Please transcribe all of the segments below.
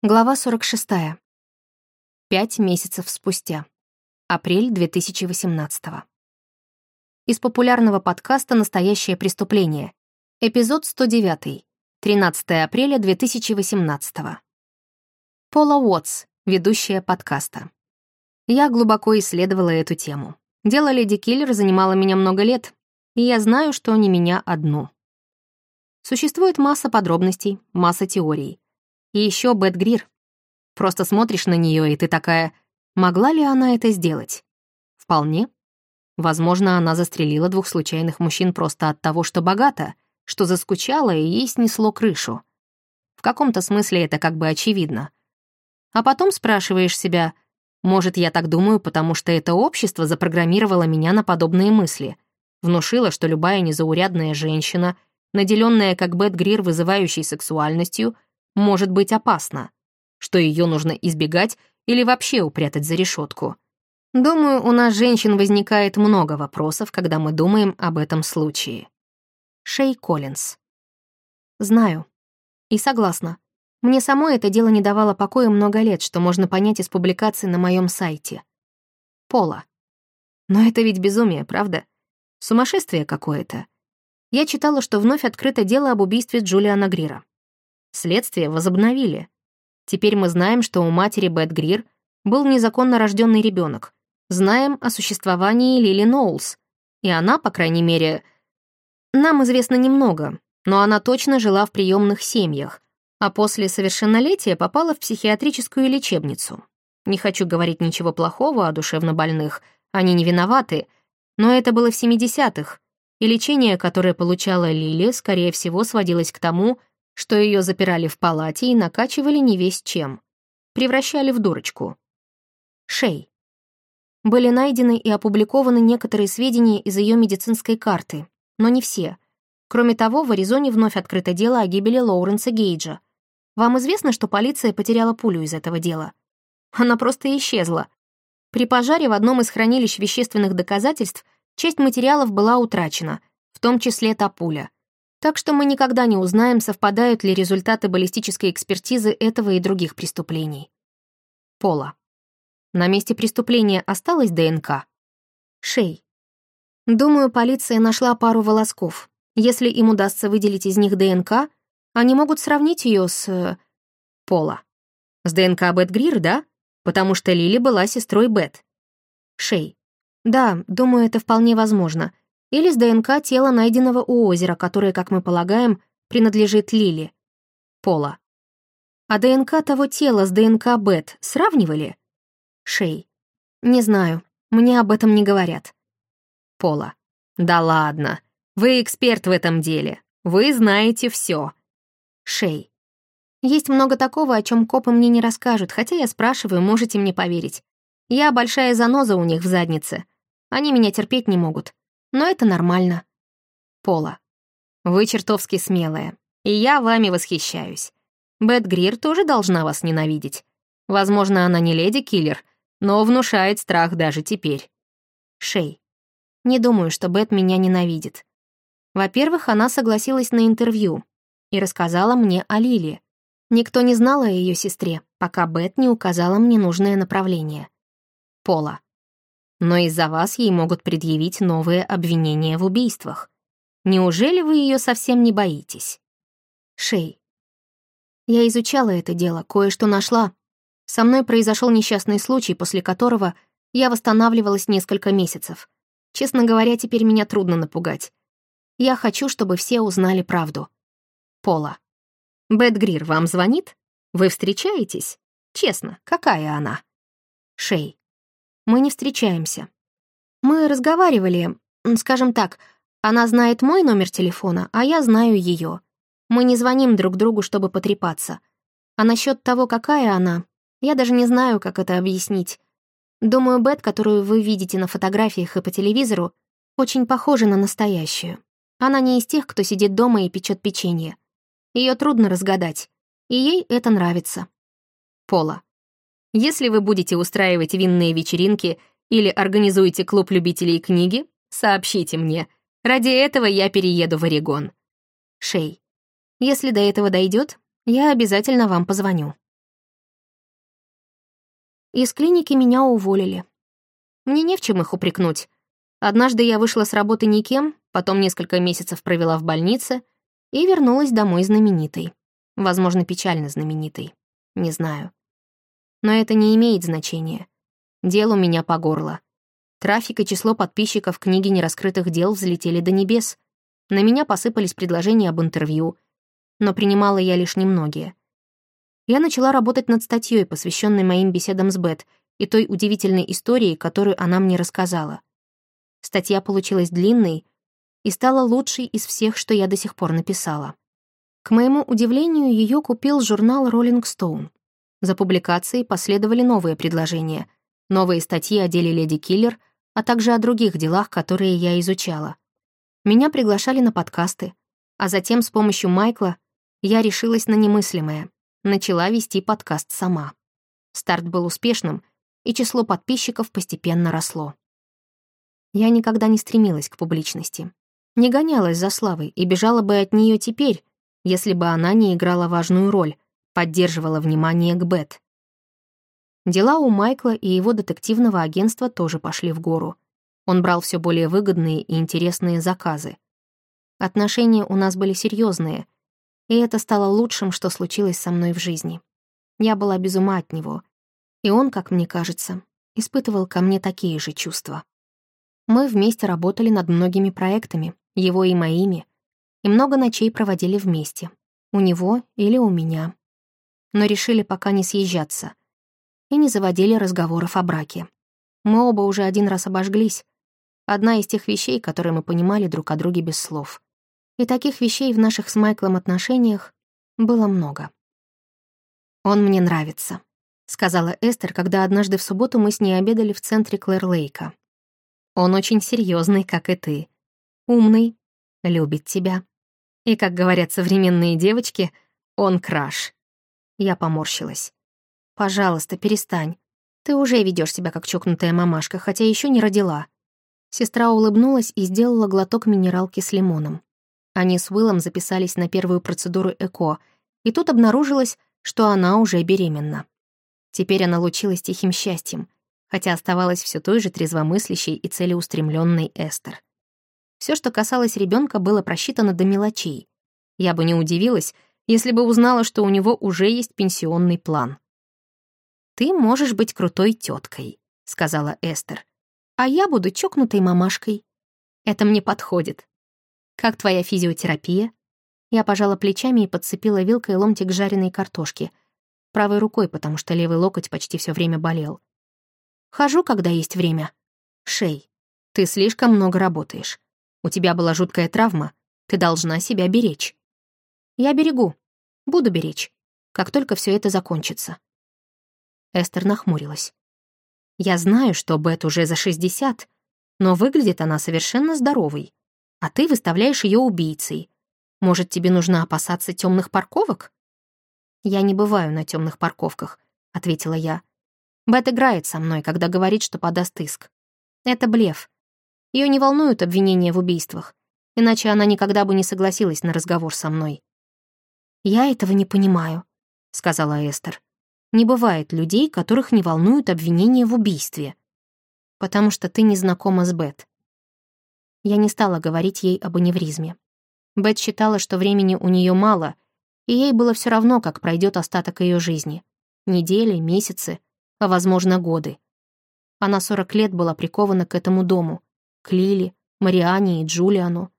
Глава 46. Пять месяцев спустя. Апрель 2018. Из популярного подкаста «Настоящее преступление». Эпизод 109. 13 апреля 2018. Пола Уотс, ведущая подкаста. Я глубоко исследовала эту тему. Дело Леди Киллер занимало меня много лет, и я знаю, что не меня одну. Существует масса подробностей, масса теорий — и еще Бет Грир. Просто смотришь на нее, и ты такая, могла ли она это сделать? Вполне. Возможно, она застрелила двух случайных мужчин просто от того, что богата, что заскучала и ей снесло крышу. В каком-то смысле это как бы очевидно. А потом спрашиваешь себя, может, я так думаю, потому что это общество запрограммировало меня на подобные мысли, внушило, что любая незаурядная женщина, наделенная как Бет Грир вызывающей сексуальностью — может быть опасно, что ее нужно избегать или вообще упрятать за решетку. Думаю, у нас, женщин, возникает много вопросов, когда мы думаем об этом случае. Шей Коллинз. Знаю. И согласна. Мне самой это дело не давало покоя много лет, что можно понять из публикаций на моем сайте. Пола. Но это ведь безумие, правда? Сумасшествие какое-то. Я читала, что вновь открыто дело об убийстве Джулиана Грира. Следствие возобновили. Теперь мы знаем, что у матери Бет Грир был незаконно рожденный ребенок. Знаем о существовании Лили Ноулс. И она, по крайней мере... Нам известно немного, но она точно жила в приемных семьях, а после совершеннолетия попала в психиатрическую лечебницу. Не хочу говорить ничего плохого о душевнобольных, они не виноваты, но это было в 70-х, и лечение, которое получала Лили, скорее всего, сводилось к тому, что ее запирали в палате и накачивали не весь чем. Превращали в дурочку. Шей. Были найдены и опубликованы некоторые сведения из ее медицинской карты, но не все. Кроме того, в Аризоне вновь открыто дело о гибели Лоуренса Гейджа. Вам известно, что полиция потеряла пулю из этого дела? Она просто исчезла. При пожаре в одном из хранилищ вещественных доказательств часть материалов была утрачена, в том числе та пуля — так что мы никогда не узнаем, совпадают ли результаты баллистической экспертизы этого и других преступлений. Пола. На месте преступления осталась ДНК? Шей. Думаю, полиция нашла пару волосков. Если им удастся выделить из них ДНК, они могут сравнить ее с... Пола. С ДНК Бет Грир, да? Потому что Лили была сестрой Бет. Шей. Да, думаю, это вполне возможно — или с ДНК тела, найденного у озера, которое, как мы полагаем, принадлежит Лили. Пола. А ДНК того тела с ДНК Бет сравнивали? Шей. Не знаю, мне об этом не говорят. Пола. Да ладно, вы эксперт в этом деле, вы знаете все. Шей. Есть много такого, о чем копы мне не расскажут, хотя я спрашиваю, можете мне поверить. Я большая заноза у них в заднице. Они меня терпеть не могут но это нормально. Пола. Вы чертовски смелая, и я вами восхищаюсь. Бет Грир тоже должна вас ненавидеть. Возможно, она не леди-киллер, но внушает страх даже теперь. Шей. Не думаю, что Бет меня ненавидит. Во-первых, она согласилась на интервью и рассказала мне о Лиле. Никто не знал о ее сестре, пока Бет не указала мне нужное направление. Пола но из-за вас ей могут предъявить новые обвинения в убийствах. Неужели вы ее совсем не боитесь? Шей. Я изучала это дело, кое-что нашла. Со мной произошел несчастный случай, после которого я восстанавливалась несколько месяцев. Честно говоря, теперь меня трудно напугать. Я хочу, чтобы все узнали правду. Пола. Бет Грир вам звонит? Вы встречаетесь? Честно, какая она? Шей. Мы не встречаемся. Мы разговаривали, скажем так, она знает мой номер телефона, а я знаю ее. Мы не звоним друг другу, чтобы потрепаться. А насчет того, какая она, я даже не знаю, как это объяснить. Думаю, Бет, которую вы видите на фотографиях и по телевизору, очень похожа на настоящую. Она не из тех, кто сидит дома и печет печенье. Ее трудно разгадать, и ей это нравится. Пола. Если вы будете устраивать винные вечеринки или организуете клуб любителей книги, сообщите мне. Ради этого я перееду в Орегон. Шей. Если до этого дойдет, я обязательно вам позвоню. Из клиники меня уволили. Мне не в чем их упрекнуть. Однажды я вышла с работы никем, потом несколько месяцев провела в больнице и вернулась домой знаменитой. Возможно, печально знаменитой. Не знаю. Но это не имеет значения. Дел у меня по горло. Трафик и число подписчиков книги нераскрытых дел взлетели до небес. На меня посыпались предложения об интервью, но принимала я лишь немногие. Я начала работать над статьей, посвященной моим беседам с Бет, и той удивительной истории, которую она мне рассказала. Статья получилась длинной и стала лучшей из всех, что я до сих пор написала. К моему удивлению, ее купил журнал Rolling Stone. За публикацией последовали новые предложения, новые статьи о деле Леди Киллер, а также о других делах, которые я изучала. Меня приглашали на подкасты, а затем с помощью Майкла я решилась на немыслимое, начала вести подкаст сама. Старт был успешным, и число подписчиков постепенно росло. Я никогда не стремилась к публичности. Не гонялась за славой и бежала бы от нее теперь, если бы она не играла важную роль, поддерживала внимание к Бет. Дела у Майкла и его детективного агентства тоже пошли в гору. Он брал все более выгодные и интересные заказы. Отношения у нас были серьезные, и это стало лучшим, что случилось со мной в жизни. Я была без ума от него, и он, как мне кажется, испытывал ко мне такие же чувства. Мы вместе работали над многими проектами, его и моими, и много ночей проводили вместе, у него или у меня. Но решили пока не съезжаться и не заводили разговоров о браке. Мы оба уже один раз обожглись. Одна из тех вещей, которые мы понимали друг о друге без слов. И таких вещей в наших с Майклом отношениях было много. Он мне нравится сказала Эстер, когда однажды в субботу мы с ней обедали в центре Клэр-Лейка. «Он очень серьезный, как и ты. Умный, любит тебя. И, как говорят современные девочки, он краш». Я поморщилась. «Пожалуйста, перестань. Ты уже ведешь себя как чокнутая мамашка, хотя еще не родила». Сестра улыбнулась и сделала глоток минералки с лимоном. Они с Уиллом записались на первую процедуру ЭКО, и тут обнаружилось, что она уже беременна. Теперь она лучилась тихим счастьем, хотя оставалась все той же трезвомыслящей и целеустремленной Эстер. Все, что касалось ребенка, было просчитано до мелочей. Я бы не удивилась, если бы узнала, что у него уже есть пенсионный план. «Ты можешь быть крутой теткой», — сказала Эстер. «А я буду чокнутой мамашкой. Это мне подходит. Как твоя физиотерапия?» Я пожала плечами и подцепила вилкой ломтик жареной картошки — правой рукой, потому что левый локоть почти все время болел. Хожу, когда есть время. Шей, ты слишком много работаешь. У тебя была жуткая травма, ты должна себя беречь. Я берегу, буду беречь, как только все это закончится. Эстер нахмурилась. Я знаю, что Бет уже за 60, но выглядит она совершенно здоровой. А ты выставляешь ее убийцей. Может, тебе нужно опасаться темных парковок? «Я не бываю на темных парковках», — ответила я. Бет играет со мной, когда говорит, что подаст иск. Это блеф. Ее не волнуют обвинения в убийствах, иначе она никогда бы не согласилась на разговор со мной. «Я этого не понимаю», — сказала Эстер. «Не бывает людей, которых не волнуют обвинения в убийстве. Потому что ты не знакома с Бет». Я не стала говорить ей об аневризме. Бет считала, что времени у нее мало — и ей было все равно, как пройдет остаток ее жизни. Недели, месяцы, а, возможно, годы. Она 40 лет была прикована к этому дому, к Лили, Мариане и Джулиану.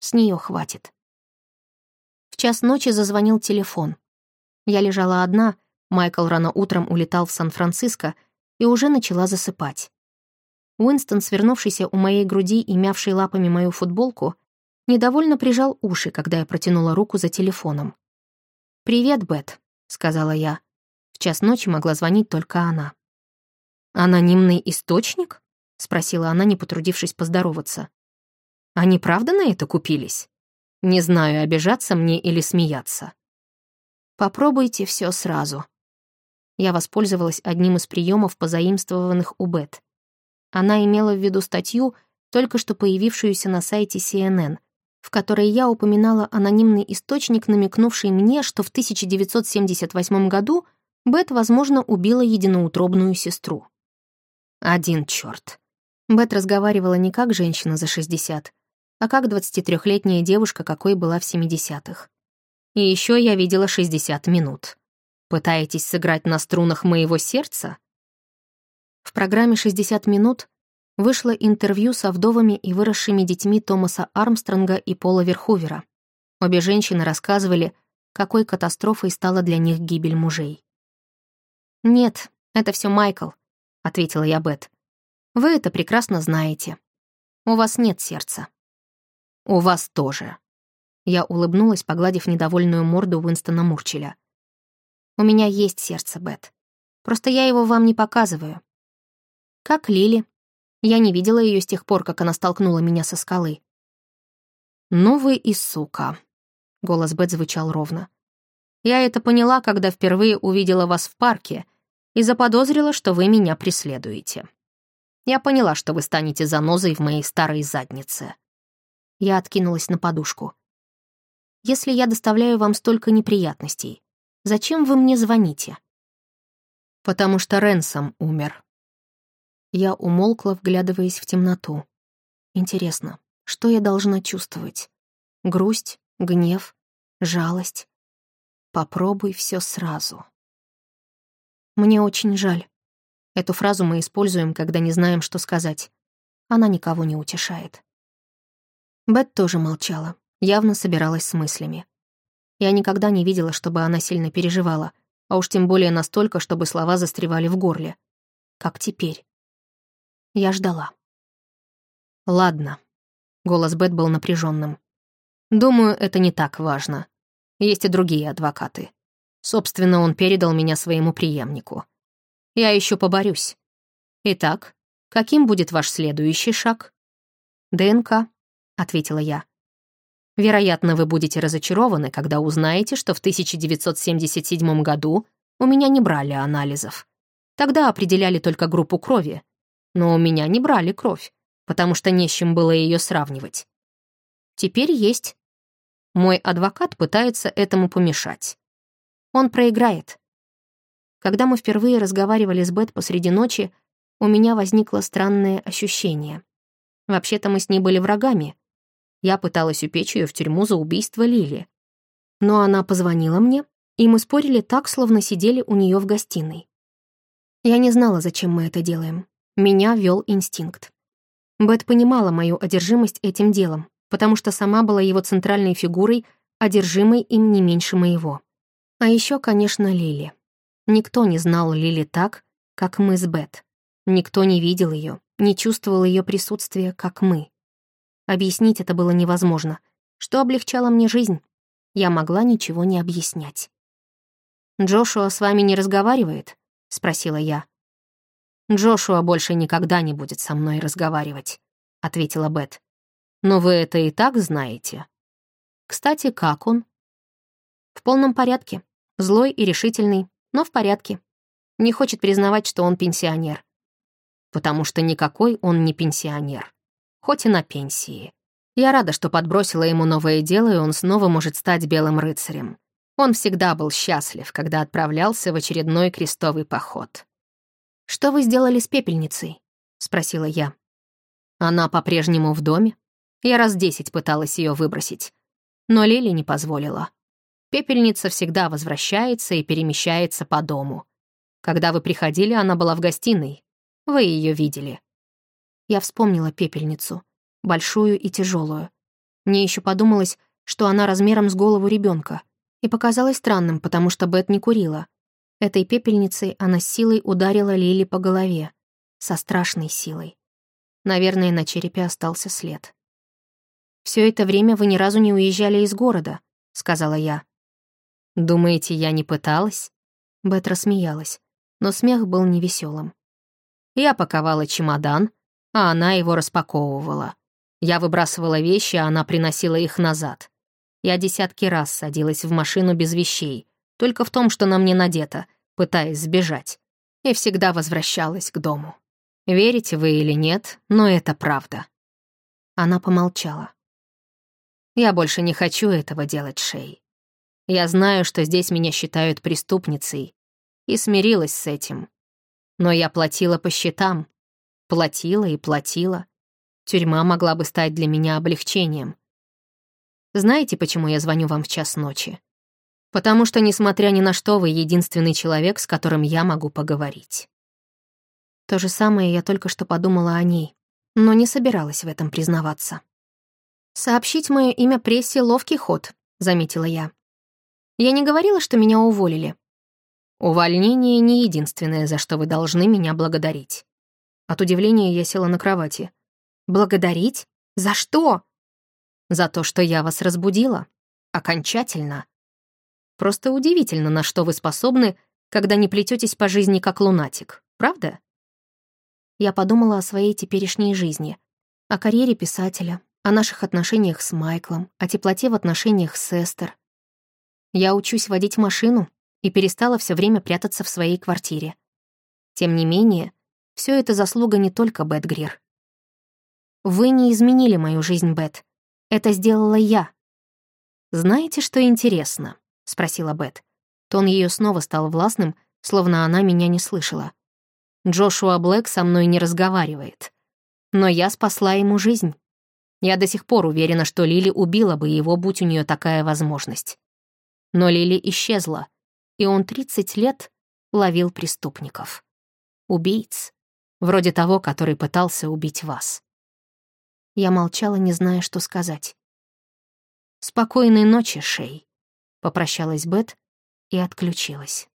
С нее хватит. Час ночи зазвонил телефон. Я лежала одна, Майкл рано утром улетал в Сан-Франциско и уже начала засыпать. Уинстон, свернувшийся у моей груди и мявший лапами мою футболку, недовольно прижал уши, когда я протянула руку за телефоном. «Привет, Бет», — сказала я. В час ночи могла звонить только она. «Анонимный источник?» — спросила она, не потрудившись поздороваться. «Они правда на это купились? Не знаю, обижаться мне или смеяться». «Попробуйте все сразу». Я воспользовалась одним из приемов, позаимствованных у Бет. Она имела в виду статью, только что появившуюся на сайте CNN — в которой я упоминала анонимный источник, намекнувший мне, что в 1978 году Бет, возможно, убила единоутробную сестру. Один черт. Бет разговаривала не как женщина за 60, а как 23-летняя девушка, какой была в 70-х. И еще я видела 60 минут. Пытаетесь сыграть на струнах моего сердца? В программе «60 минут» вышло интервью со вдовами и выросшими детьми Томаса Армстронга и Пола Верхувера. Обе женщины рассказывали, какой катастрофой стала для них гибель мужей. «Нет, это все Майкл», — ответила я Бет. «Вы это прекрасно знаете. У вас нет сердца». «У вас тоже». Я улыбнулась, погладив недовольную морду Уинстона Мурчеля. «У меня есть сердце, Бет. Просто я его вам не показываю. Как Лили. Я не видела ее с тех пор, как она столкнула меня со скалы. «Ну вы и сука», — голос Бет звучал ровно. «Я это поняла, когда впервые увидела вас в парке и заподозрила, что вы меня преследуете. Я поняла, что вы станете занозой в моей старой заднице». Я откинулась на подушку. «Если я доставляю вам столько неприятностей, зачем вы мне звоните?» «Потому что Ренсом умер». Я умолкла, вглядываясь в темноту. Интересно, что я должна чувствовать? Грусть, гнев, жалость? Попробуй все сразу. Мне очень жаль. Эту фразу мы используем, когда не знаем, что сказать. Она никого не утешает. Бет тоже молчала, явно собиралась с мыслями. Я никогда не видела, чтобы она сильно переживала, а уж тем более настолько, чтобы слова застревали в горле. Как теперь. Я ждала. «Ладно». Голос Бет был напряженным. «Думаю, это не так важно. Есть и другие адвокаты. Собственно, он передал меня своему преемнику. Я еще поборюсь. Итак, каким будет ваш следующий шаг?» «ДНК», — ответила я. «Вероятно, вы будете разочарованы, когда узнаете, что в 1977 году у меня не брали анализов. Тогда определяли только группу крови, но у меня не брали кровь, потому что не с чем было ее сравнивать. Теперь есть. Мой адвокат пытается этому помешать. Он проиграет. Когда мы впервые разговаривали с Бет посреди ночи, у меня возникло странное ощущение. Вообще-то мы с ней были врагами. Я пыталась упечь ее в тюрьму за убийство Лили. Но она позвонила мне, и мы спорили так, словно сидели у нее в гостиной. Я не знала, зачем мы это делаем. Меня вел инстинкт. Бет понимала мою одержимость этим делом, потому что сама была его центральной фигурой, одержимой им не меньше моего. А еще, конечно, Лили. Никто не знал Лили так, как мы с Бет. Никто не видел ее, не чувствовал ее присутствия, как мы. Объяснить это было невозможно, что облегчало мне жизнь. Я могла ничего не объяснять. «Джошуа с вами не разговаривает?» — спросила я. «Джошуа больше никогда не будет со мной разговаривать», — ответила Бет. «Но вы это и так знаете». «Кстати, как он?» «В полном порядке. Злой и решительный, но в порядке. Не хочет признавать, что он пенсионер. Потому что никакой он не пенсионер. Хоть и на пенсии. Я рада, что подбросила ему новое дело, и он снова может стать белым рыцарем. Он всегда был счастлив, когда отправлялся в очередной крестовый поход. «Что вы сделали с пепельницей?» — спросила я. Она по-прежнему в доме. Я раз десять пыталась ее выбросить. Но Лили не позволила. Пепельница всегда возвращается и перемещается по дому. Когда вы приходили, она была в гостиной. Вы ее видели. Я вспомнила пепельницу, большую и тяжелую. Мне еще подумалось, что она размером с голову ребенка, и показалось странным, потому что Бет не курила, Этой пепельницей она силой ударила Лили по голове. Со страшной силой. Наверное, на черепе остался след. «Все это время вы ни разу не уезжали из города», — сказала я. «Думаете, я не пыталась?» Бет рассмеялась, но смех был невеселым. Я паковала чемодан, а она его распаковывала. Я выбрасывала вещи, а она приносила их назад. Я десятки раз садилась в машину без вещей, только в том, что на мне надето, пытаясь сбежать, и всегда возвращалась к дому. Верите вы или нет, но это правда. Она помолчала. Я больше не хочу этого делать, Шей. Я знаю, что здесь меня считают преступницей, и смирилась с этим. Но я платила по счетам. Платила и платила. Тюрьма могла бы стать для меня облегчением. Знаете, почему я звоню вам в час ночи? Потому что, несмотря ни на что, вы единственный человек, с которым я могу поговорить. То же самое я только что подумала о ней, но не собиралась в этом признаваться. «Сообщить мое имя прессе — ловкий ход», — заметила я. «Я не говорила, что меня уволили». «Увольнение — не единственное, за что вы должны меня благодарить». От удивления я села на кровати. «Благодарить? За что?» «За то, что я вас разбудила. Окончательно. Просто удивительно, на что вы способны, когда не плететесь по жизни как лунатик, правда?» Я подумала о своей теперешней жизни, о карьере писателя, о наших отношениях с Майклом, о теплоте в отношениях с Эстер. Я учусь водить машину и перестала все время прятаться в своей квартире. Тем не менее, все это заслуга не только Бет Грир. Вы не изменили мою жизнь, Бет. Это сделала я. Знаете, что интересно? спросила Бет. Тон ее снова стал властным, словно она меня не слышала. Джошуа Блэк со мной не разговаривает. Но я спасла ему жизнь. Я до сих пор уверена, что Лили убила бы его, будь у нее такая возможность. Но Лили исчезла, и он 30 лет ловил преступников. Убийц. Вроде того, который пытался убить вас. Я молчала, не зная, что сказать. «Спокойной ночи, Шей», — попрощалась Бет и отключилась.